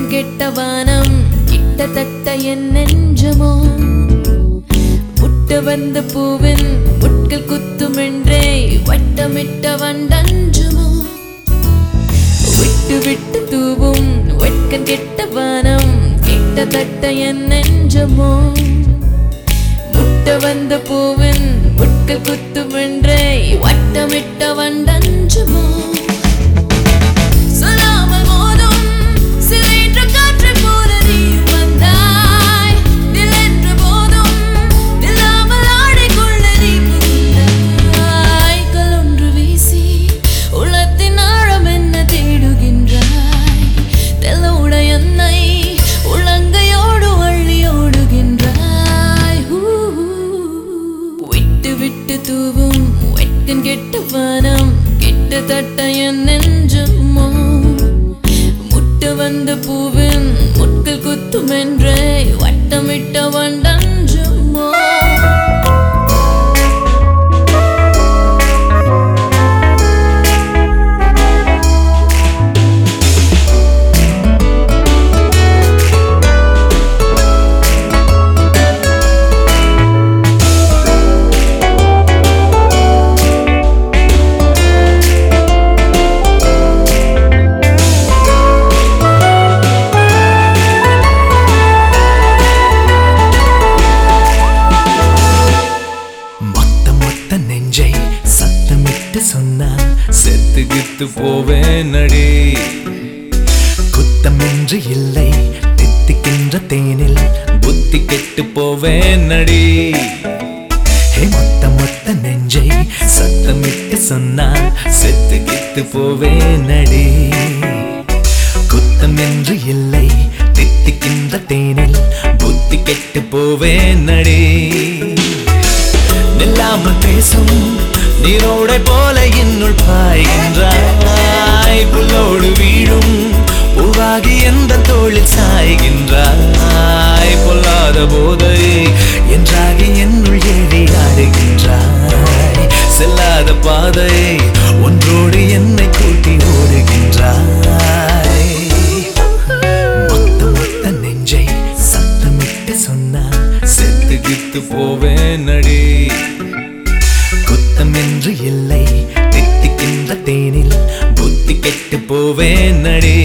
வெட்கம் கெட்ட வானம் கிட்டத்தட்ட என் நெஞ்சமோ? முட்ட வந்த பூவின் முட்கள் குத்துமென்றே வட்டமிட்ட வண்டஞ்சுமோ? விட்டு விட்டு தூவும் வெட்கம் கெட்ட வானம் கிட்டத்தட்ட என் நெஞ்சமோ? முட்ட வந்த பூவின் முட்கள் குத்துமென்றே வட்டமிட்ட வண்டஞ்சுமோ? தூவும் வெட்கம் கெட்ட வானம் கிட்டத்தட்ட என் நெஞ்சமோ முட்ட வந்த பூவின் முட்கள் குத்துமென்றே வட்டமிட்ட வண்டம் செத்துகித்து போவேன் அடி குத்தமின்றி இல்லை தித்திக்கின்ற தேனில் புத்தி கெட்டு போவேன் அடி ஹே மொத்த மொத்த நெஞ்சை சத்தமிட்டு சொன்னால் செத்து கெத்து போவேன் அடி குத்தமின்றி இல்லை தித்திக்கின்ற தேனில் புத்தி கெட்டு போவேன் அடி நில்லாமல் பேசும் நீரோடை போல இன்னுள் பாய்கின்றாய். புல்லோடு வீழும் பூவாகி எந்த தோளில் சாய்கின்றாய். பொல்லாத போதை என்றாகி என்னுள் ஏறி ஆடுகின்றாய். செல்லாத பாதை ஒன்றோடு என்னை கூட்டி ஓடுகின்றாய். மொத்த மொத்த நெஞ்சை சத்தமிட்டு சொன்னால் செத்துகித்து போவேன் அடி குத்தமின்றி இல்லை திட்டிக்கின்ற தேனில் புத்தி கெட்டு போவேன் நடே